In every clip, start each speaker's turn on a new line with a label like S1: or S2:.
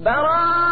S1: براءة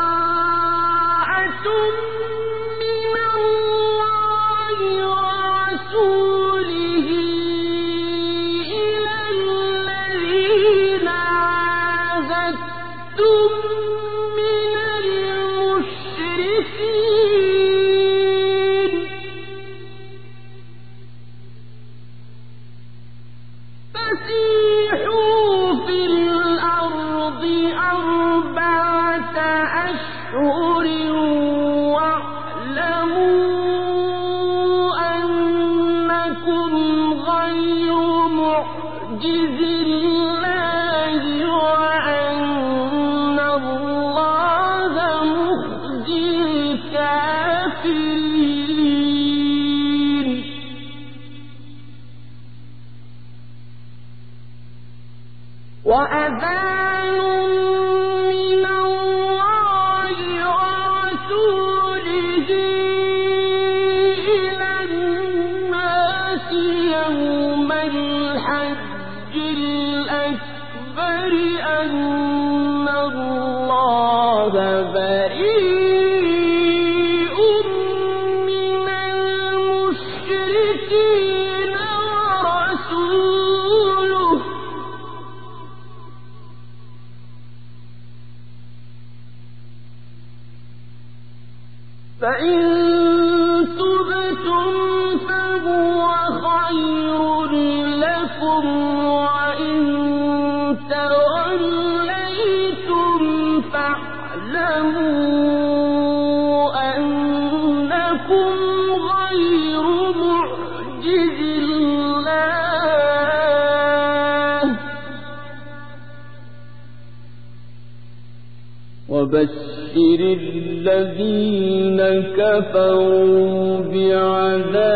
S1: كفروا بعذاب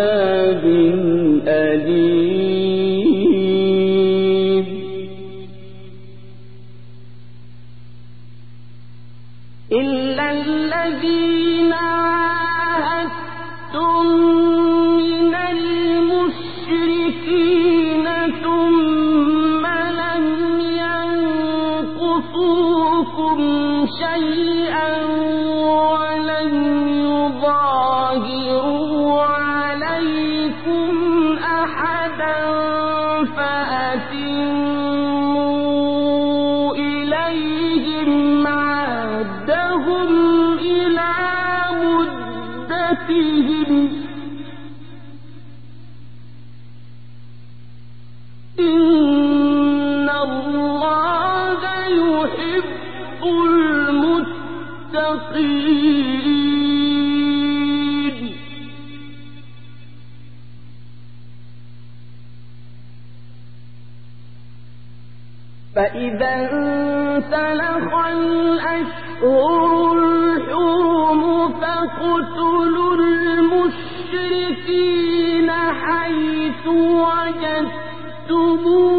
S1: وجدتموهم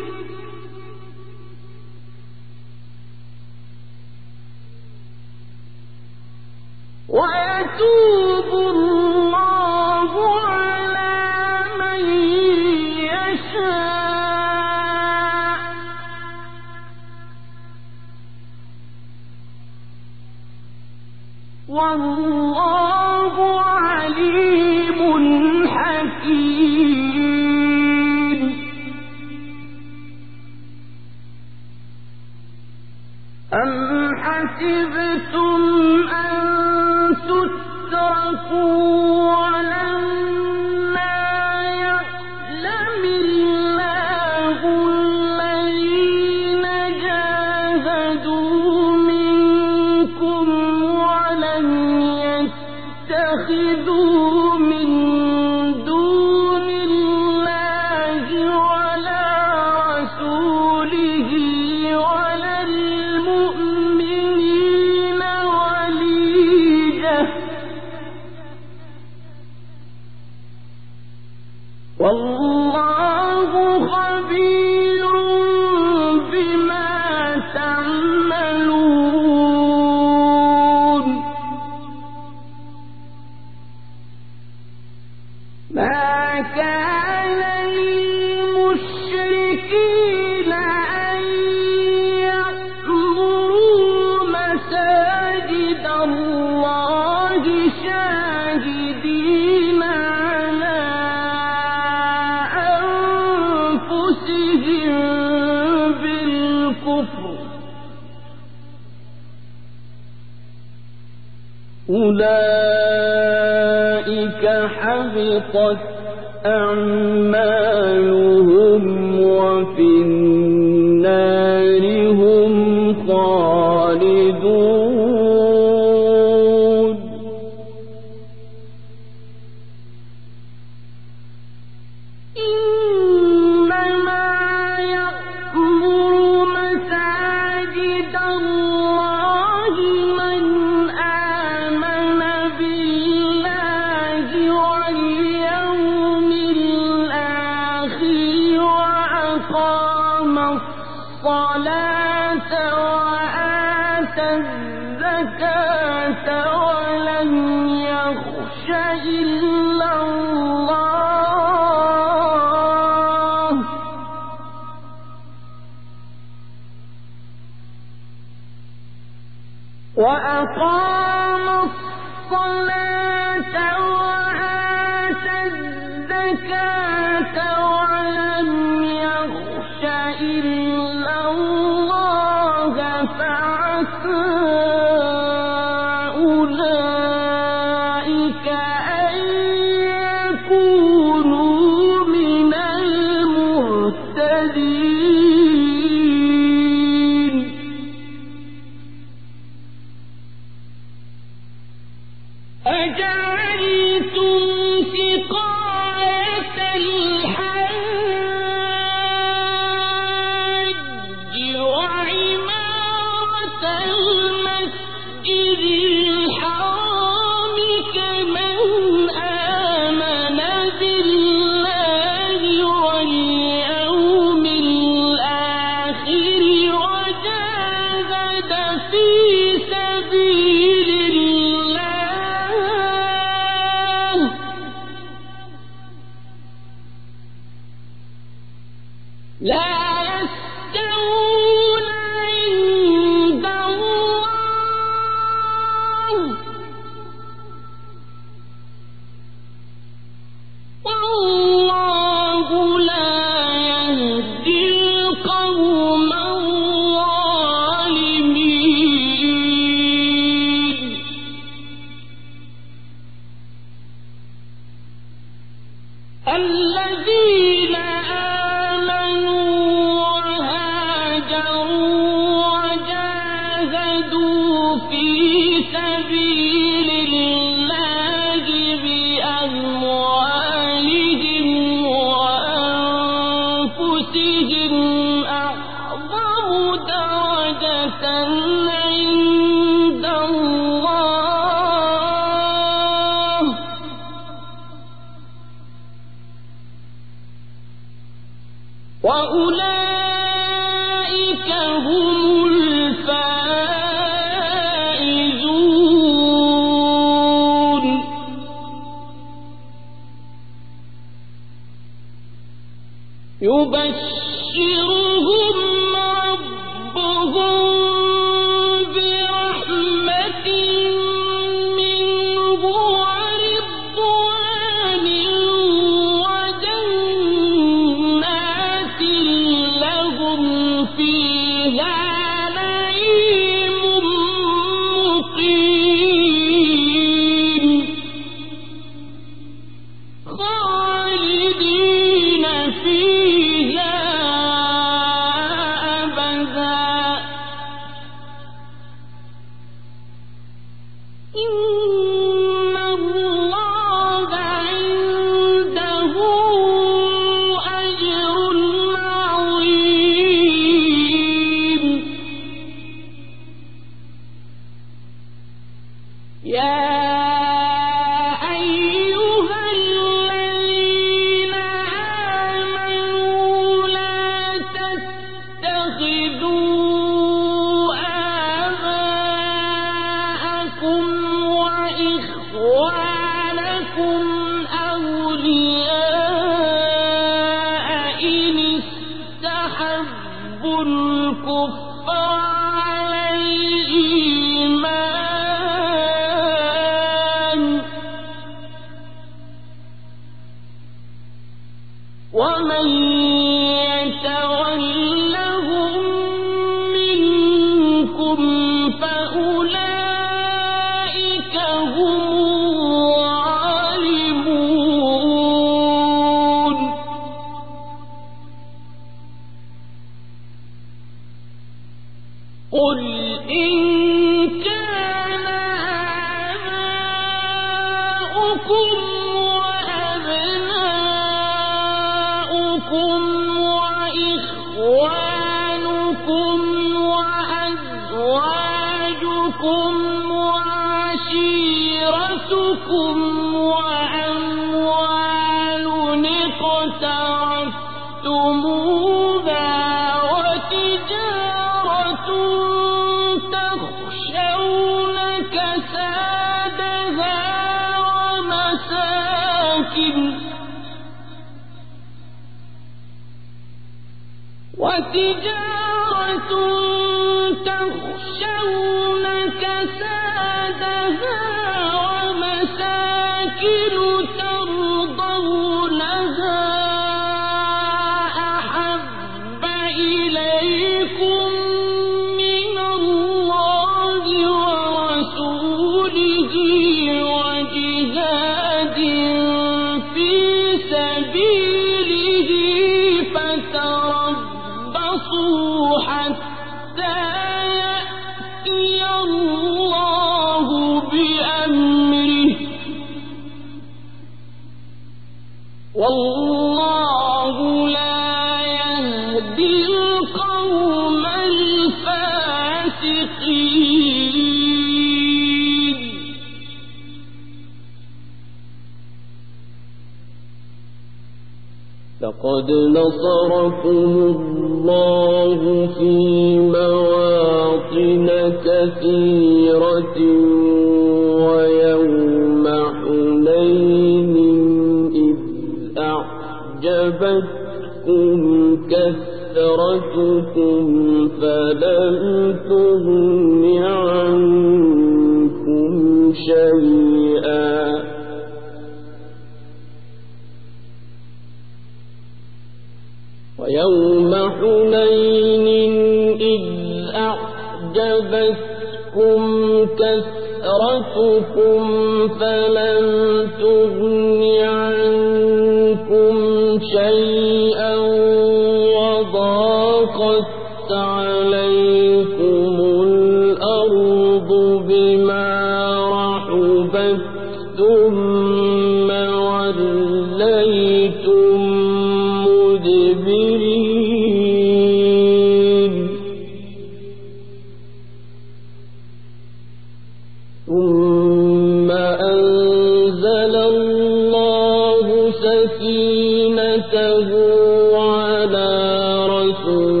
S1: الْمُتَّقُونَ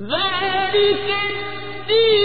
S2: ذلك
S1: الدين.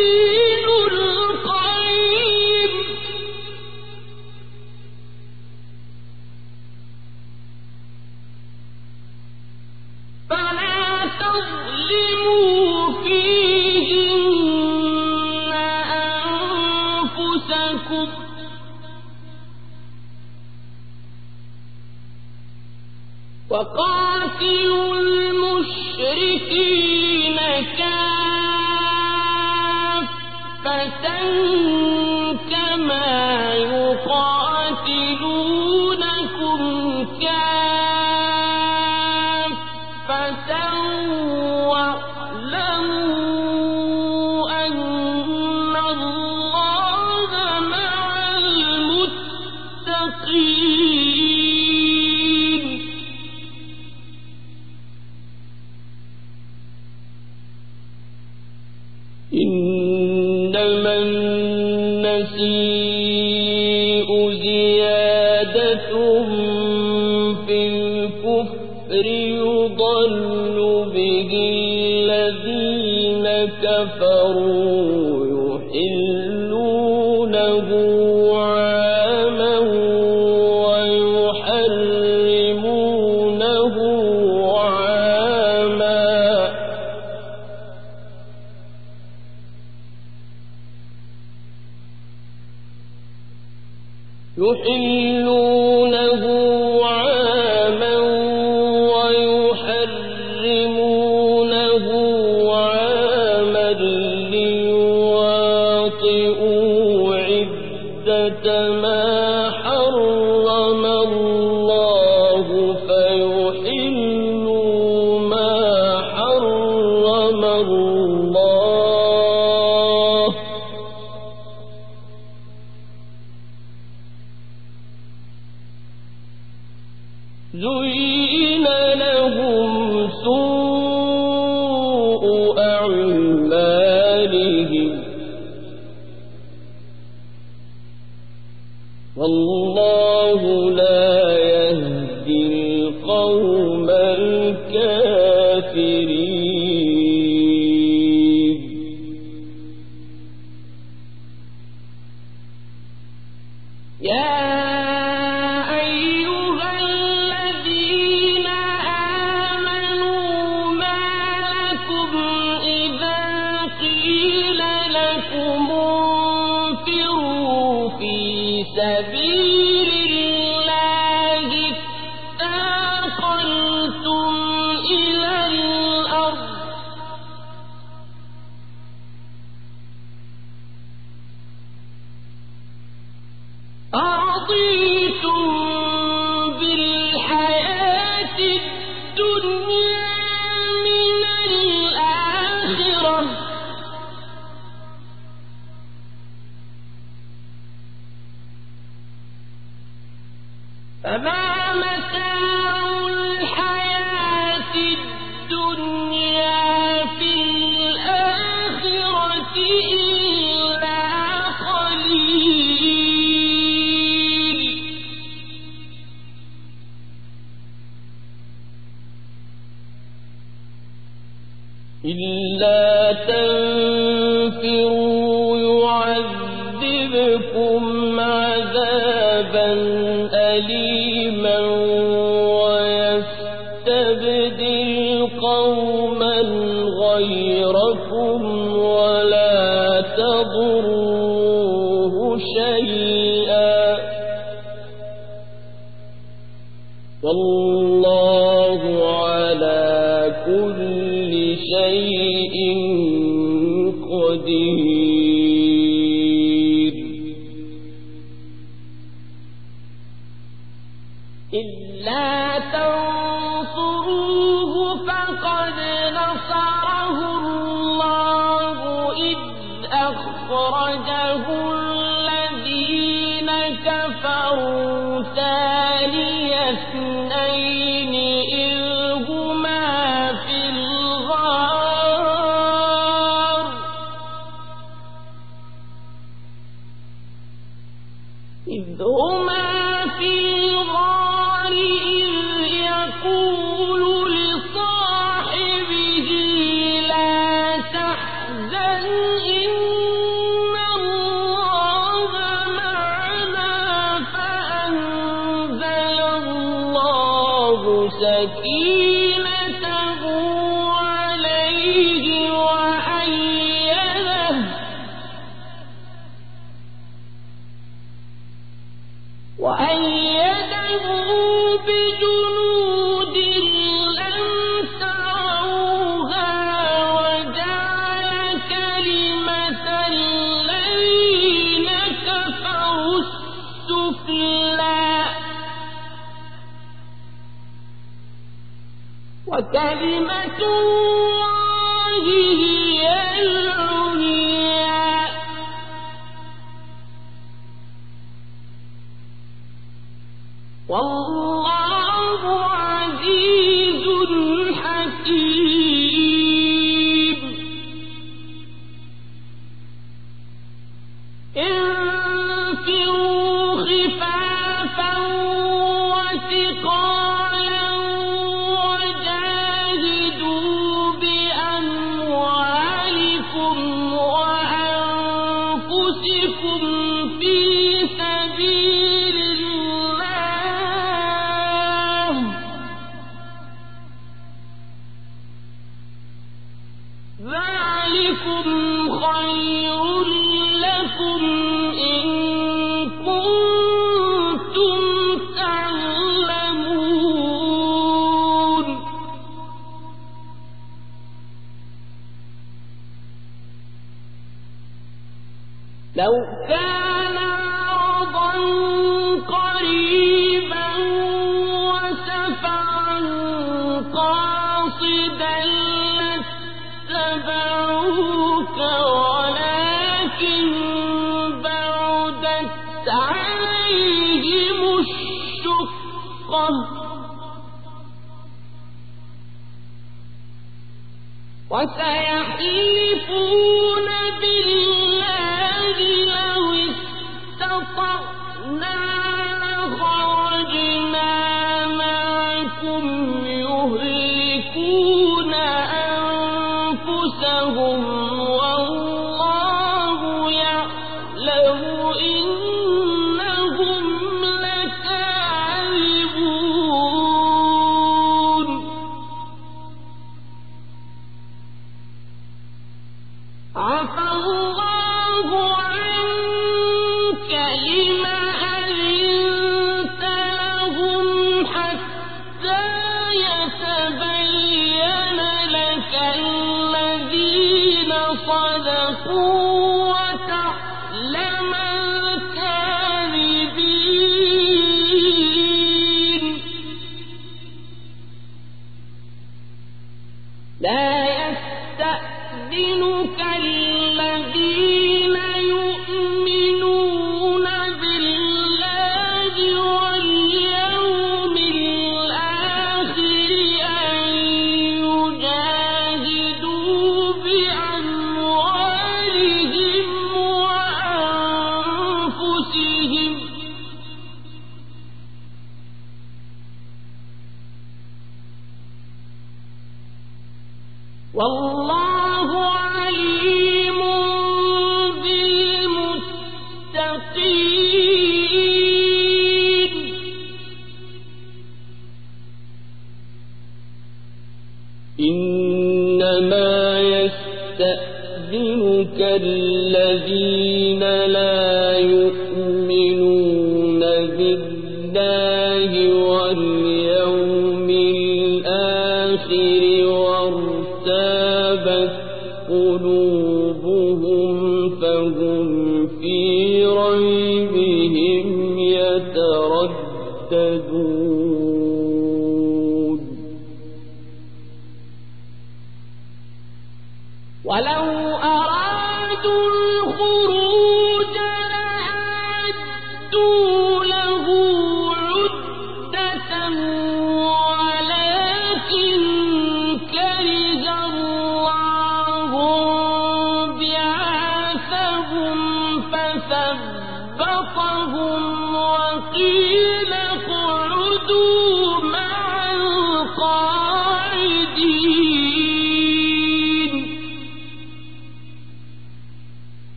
S2: وسيحلفون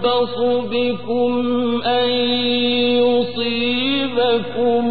S2: يربص بكم أن يصيبكم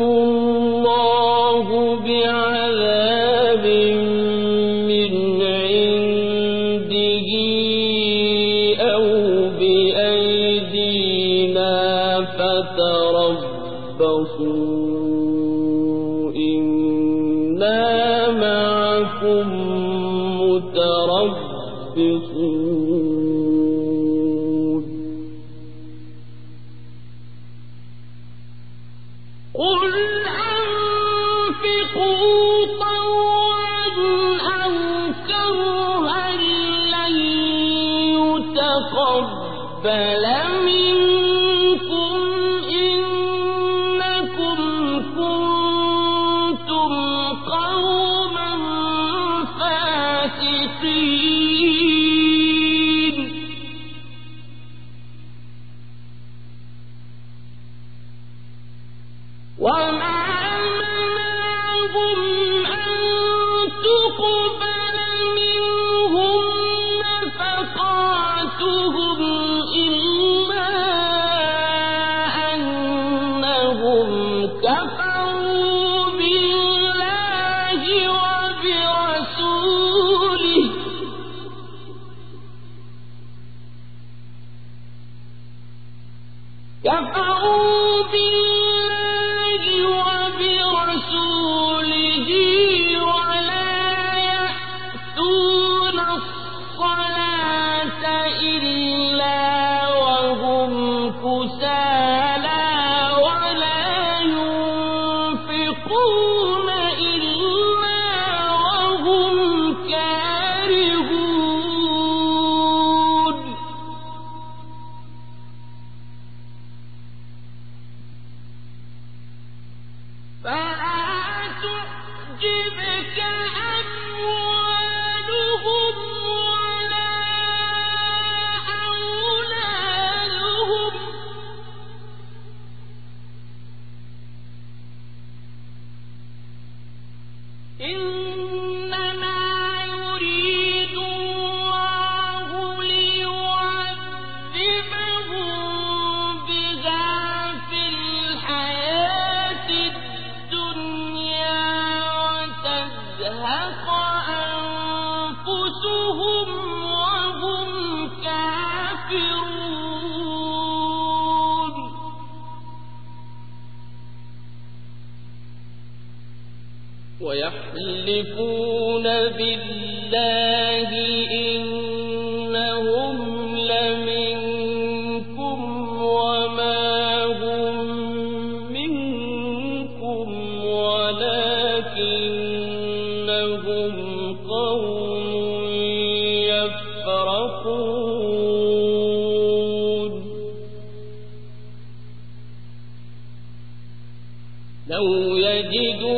S2: يجدون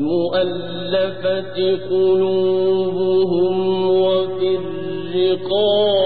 S2: والمؤلفة قلوبهم وفي الرقاب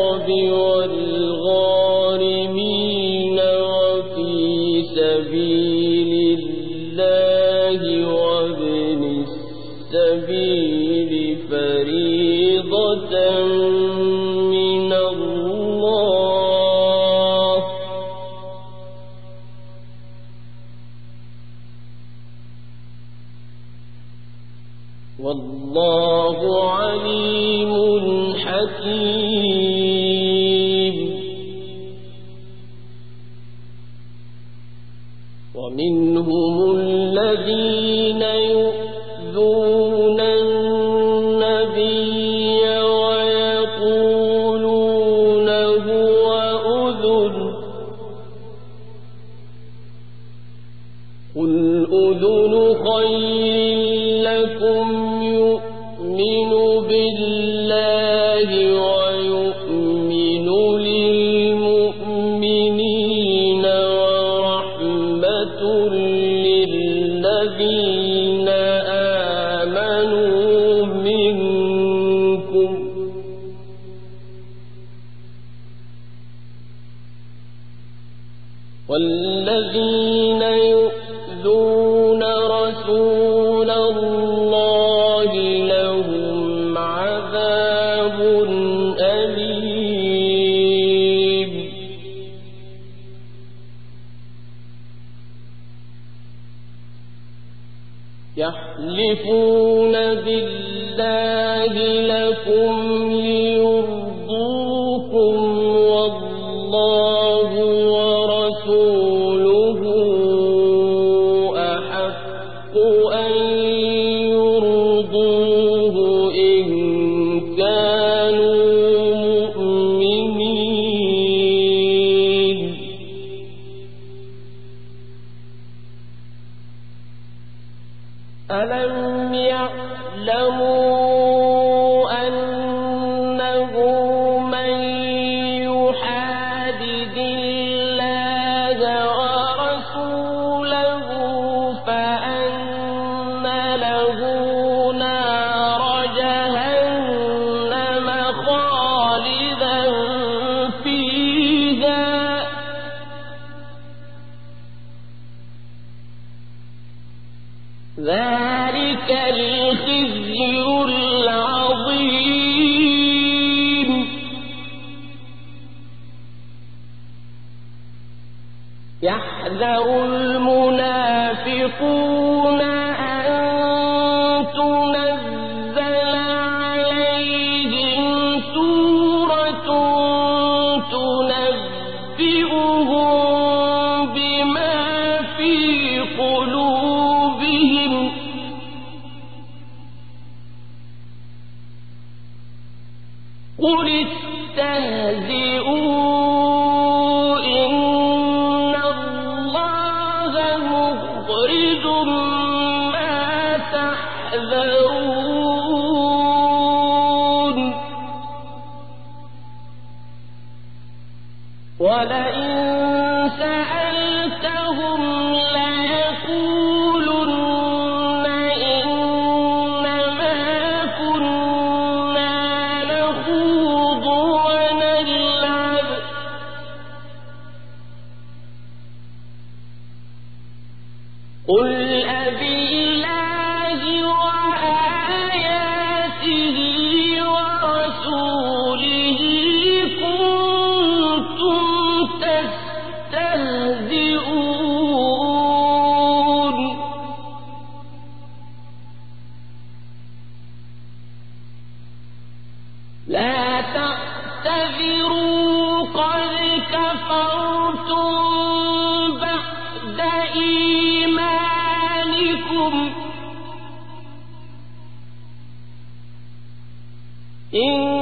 S2: إن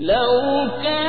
S2: لو كان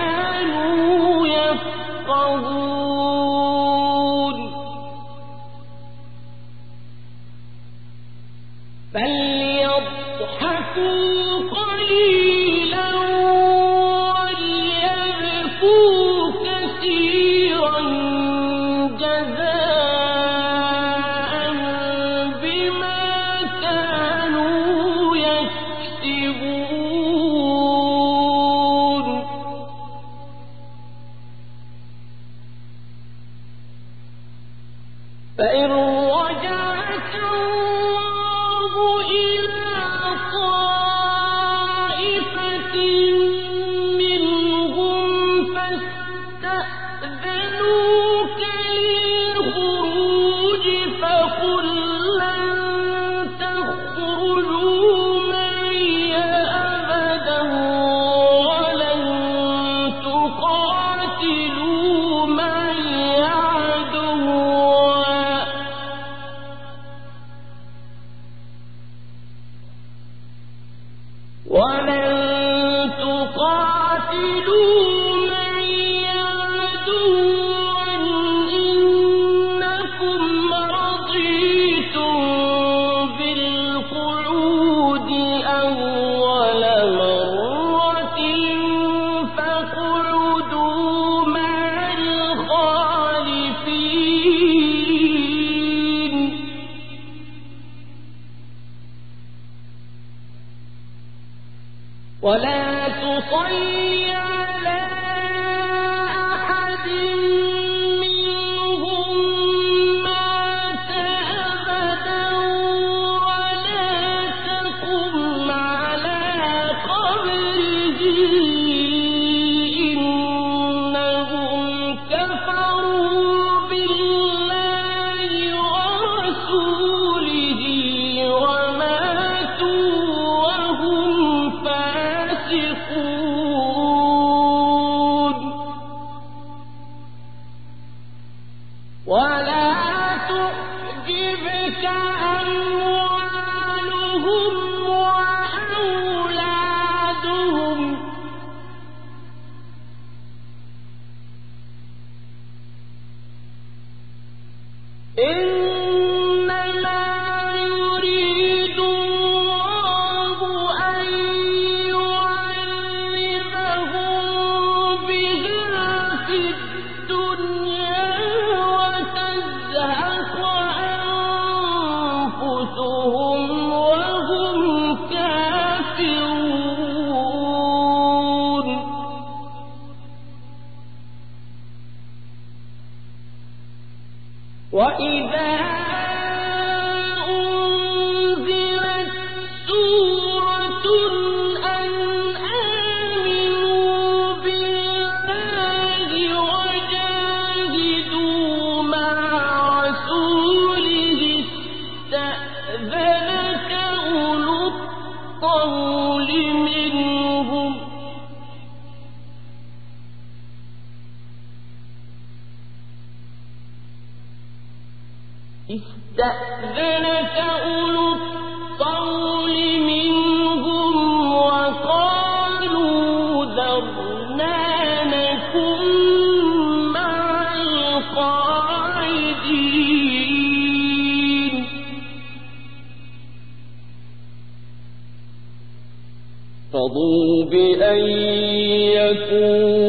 S2: الطول منهم وقالوا مع القاعدين. رضوا بأن يكونوا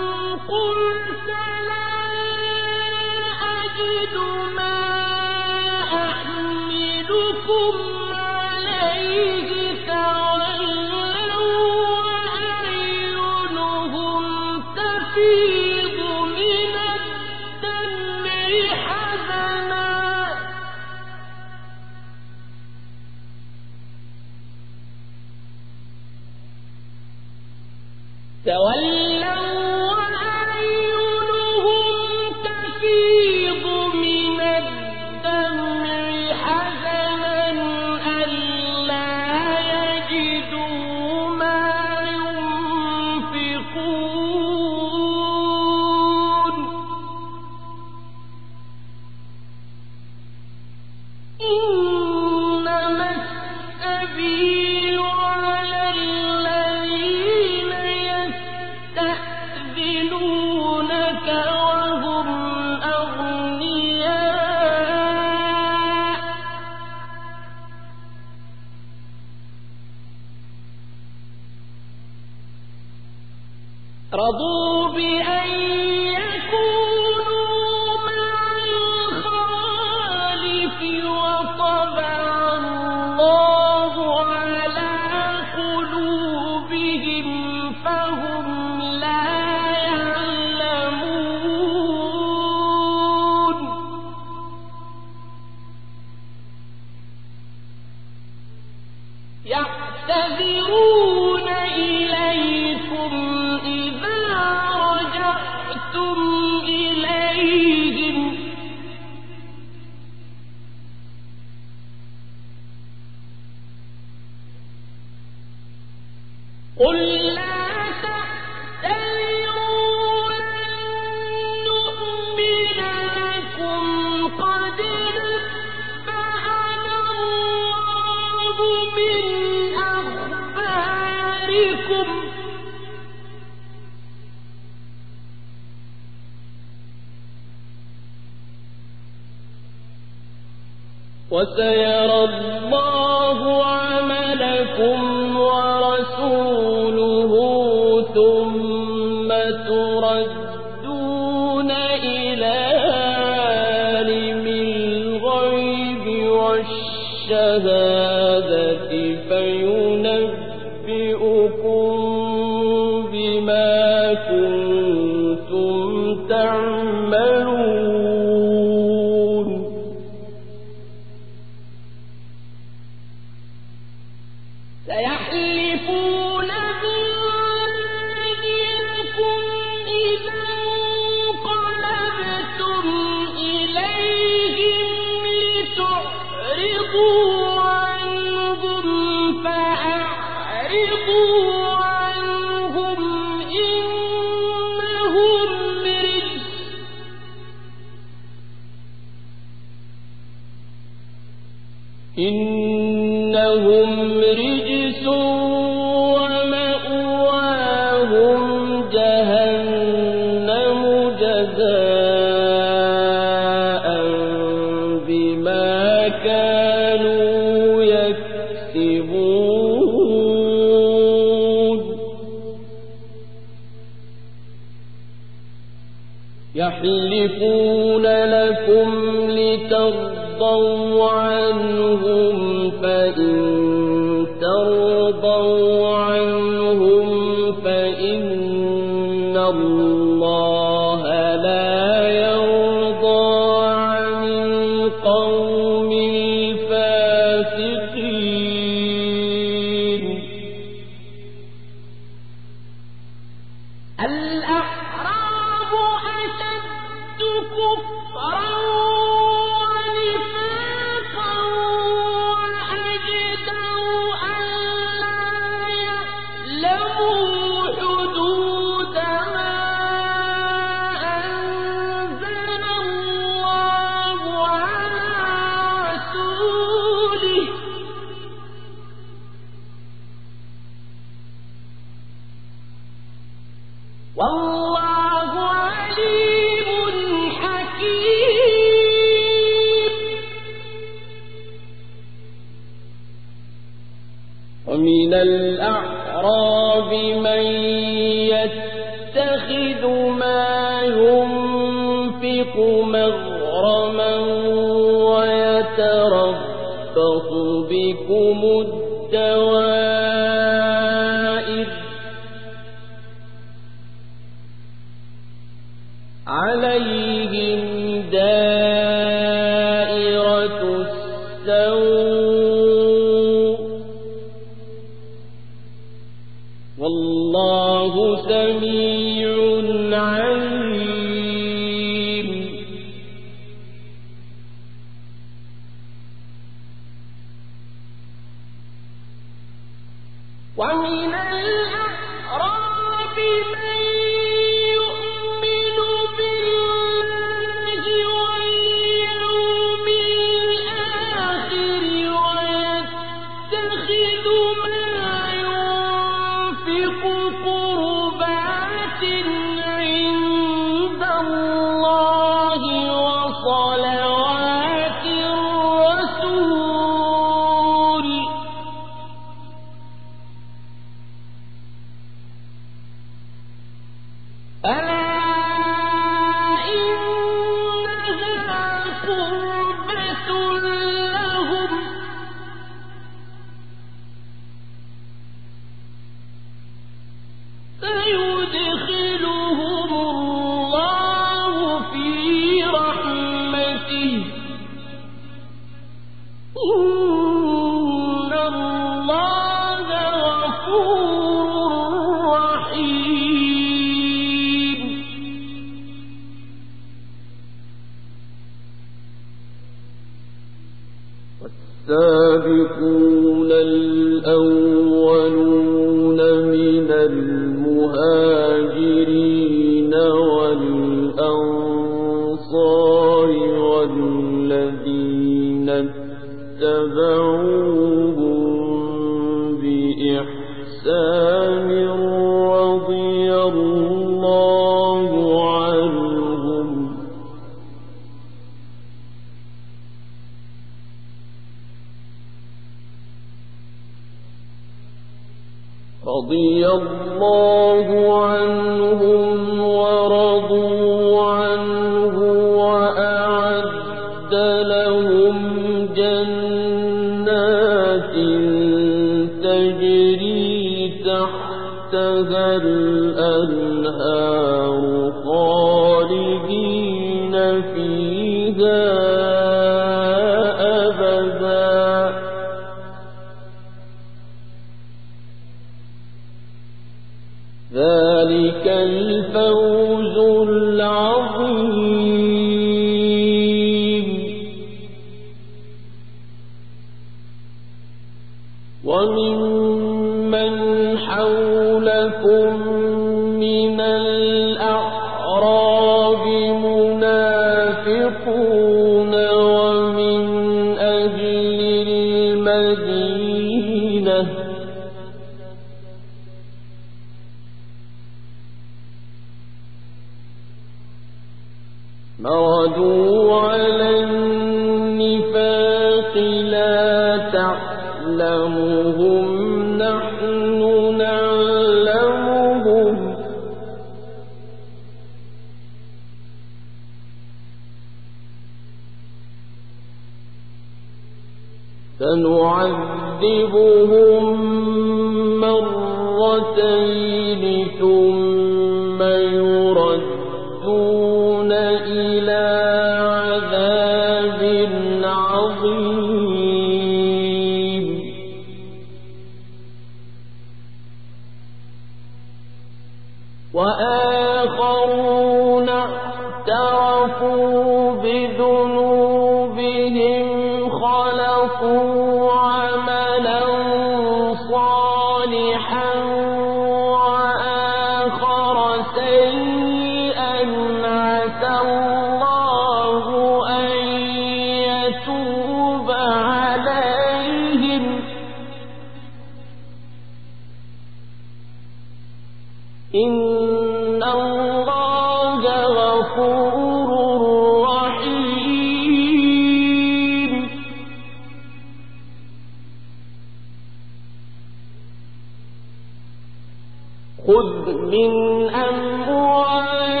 S2: خذ من أموالهم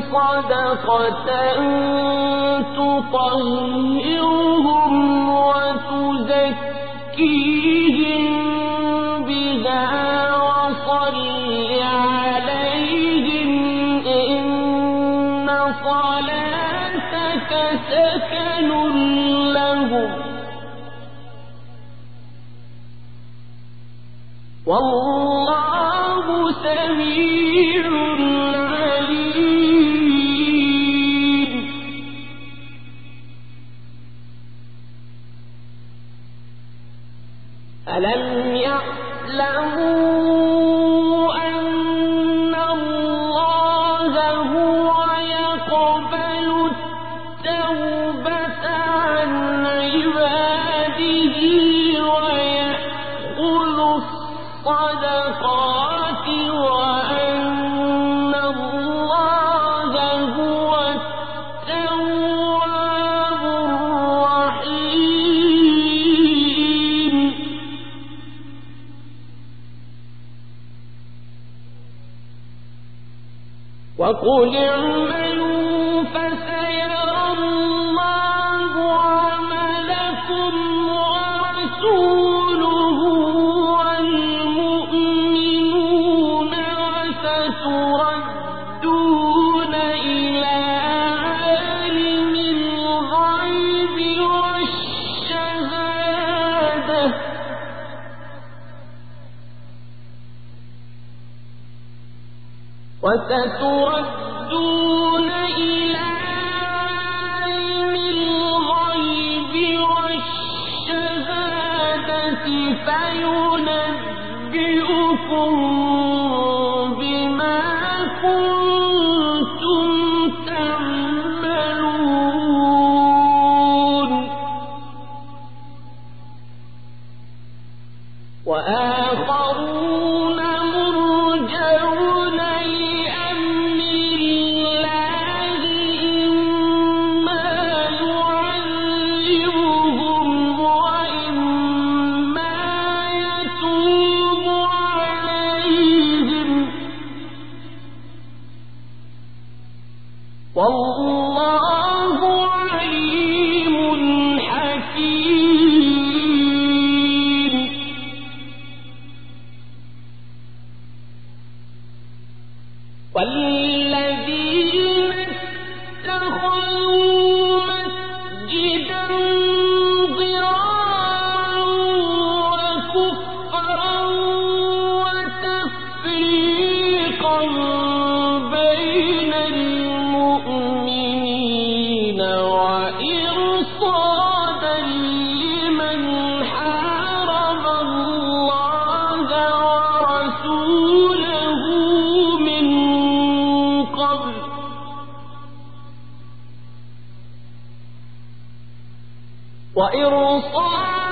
S2: صدقة تطهرهم وقل وإرصادا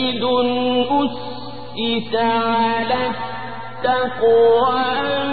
S2: لمسجد أسس على التقوى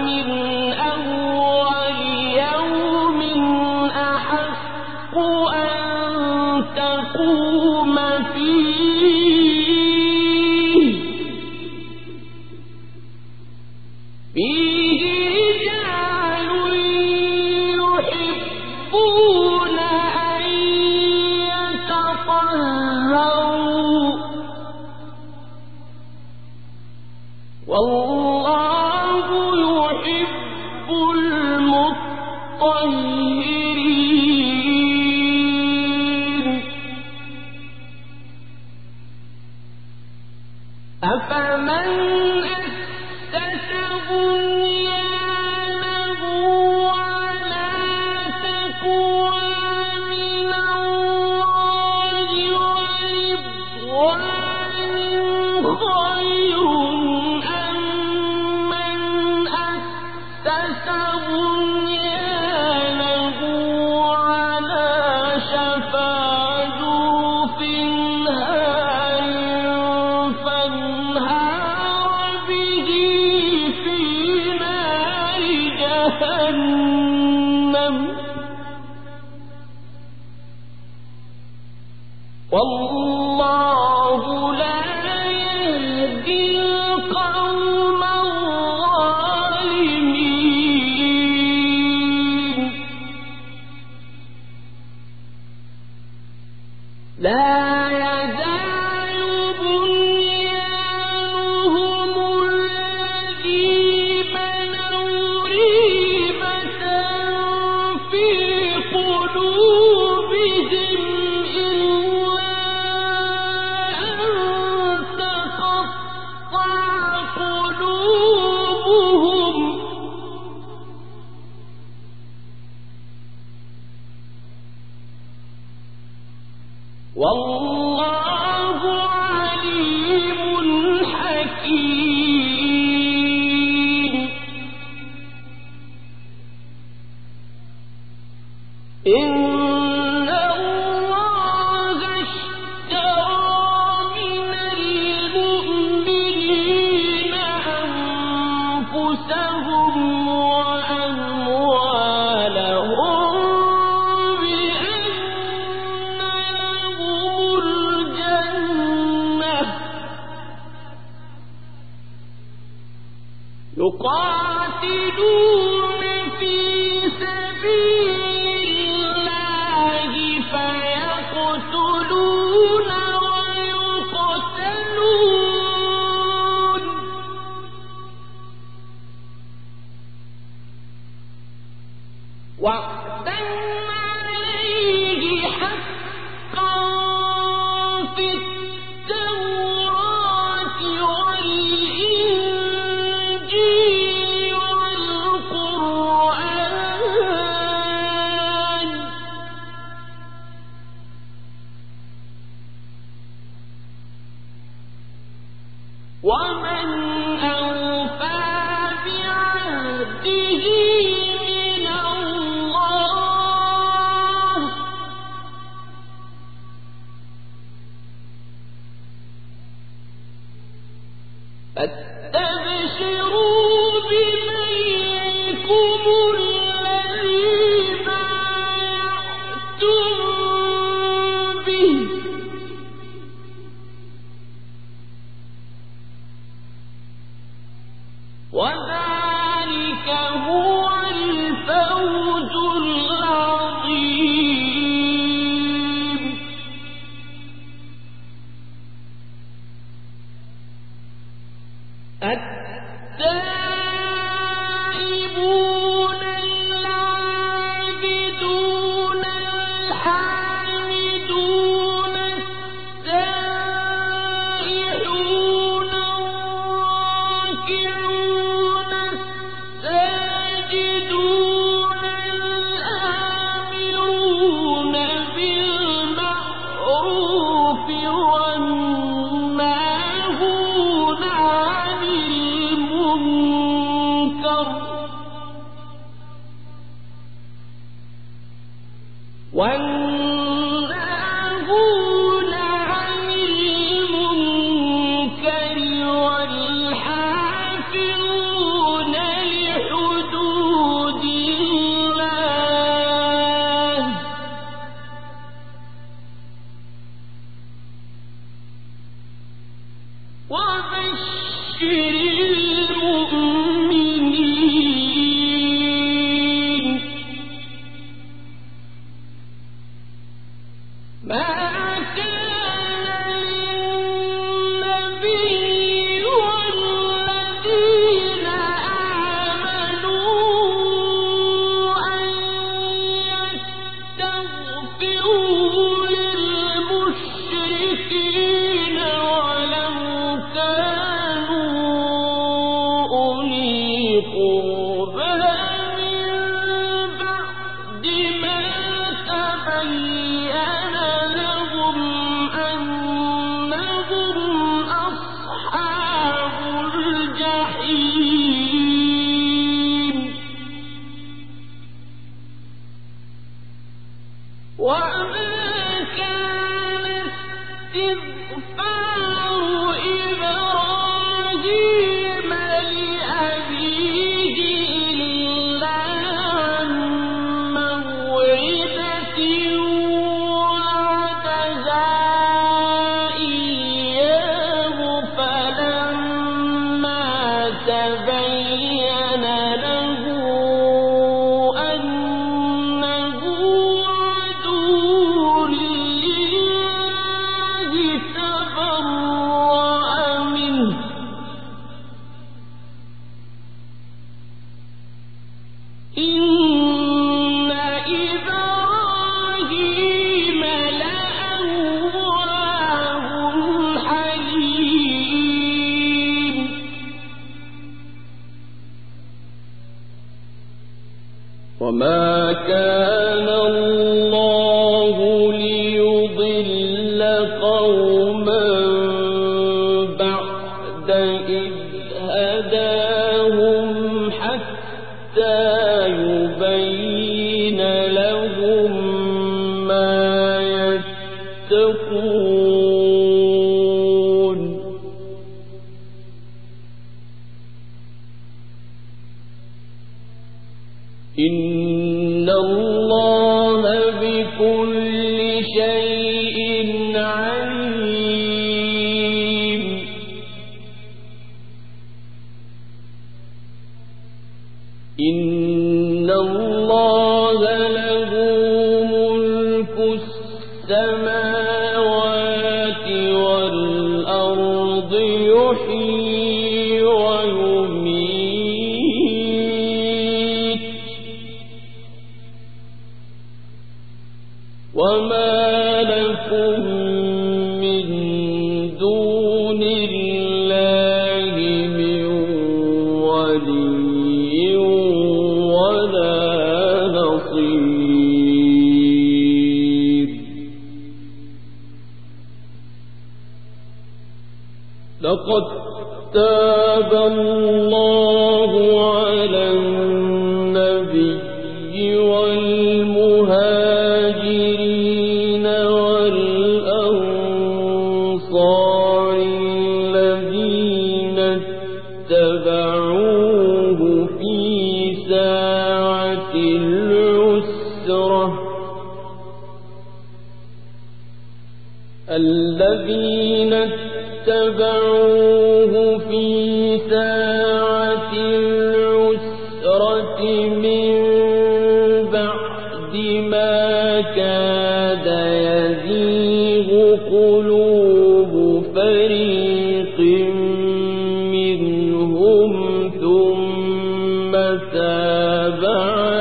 S2: وضاقت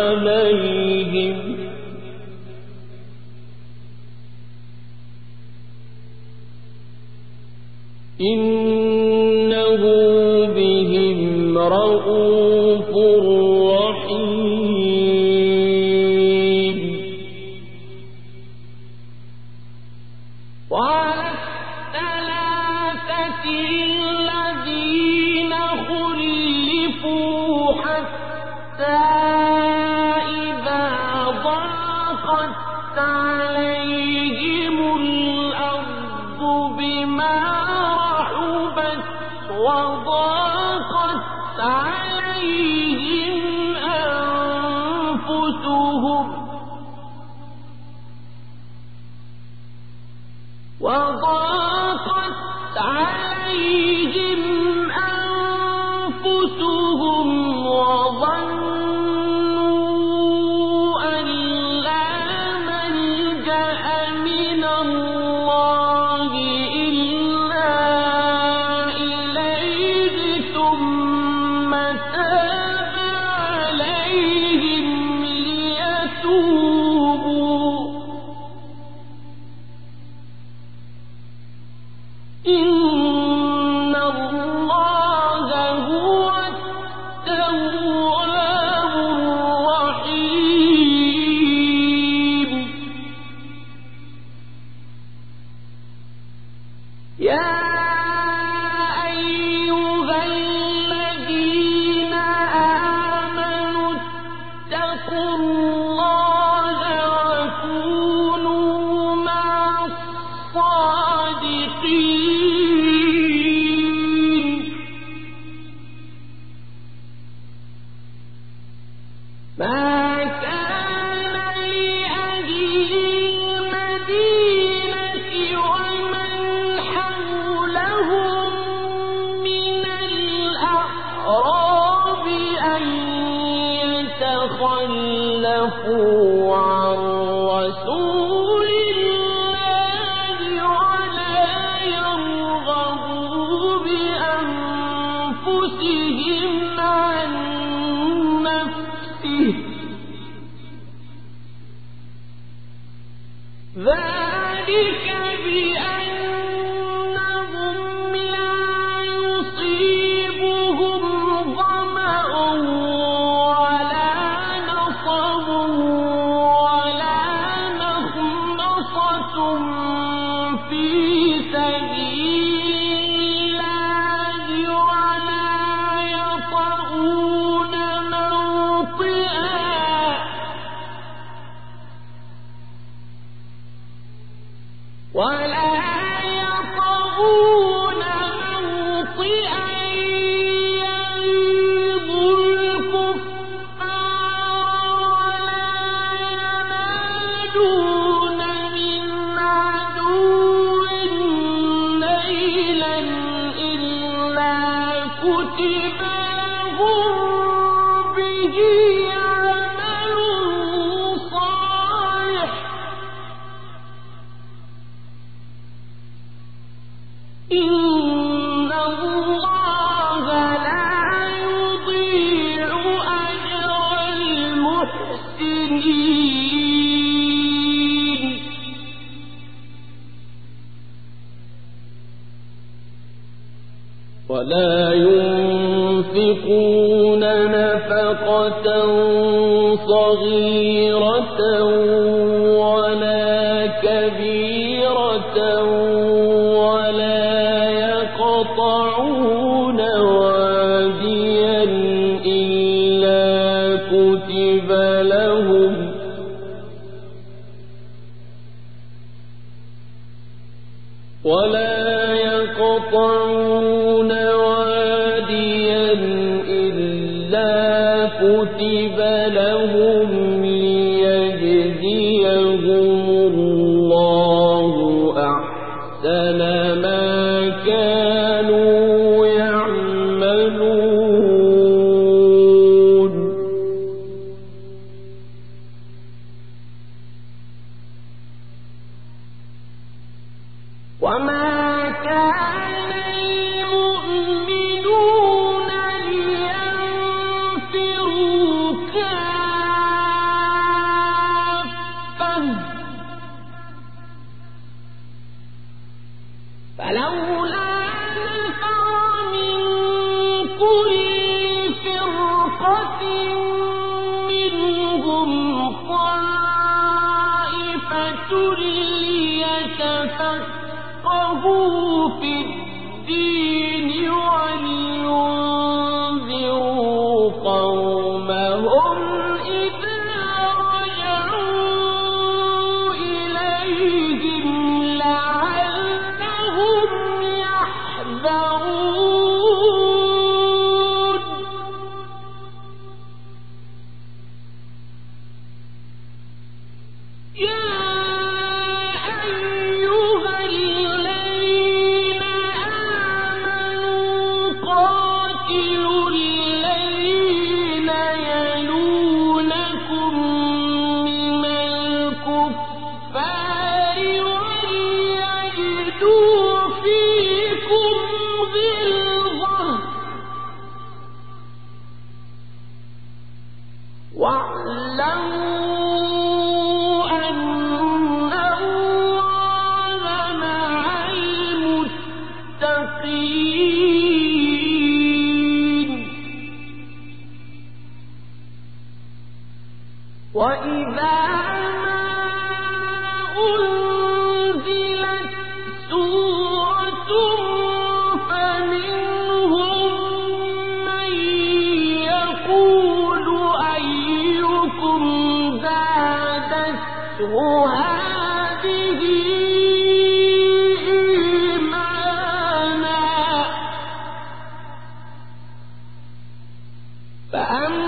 S2: فأما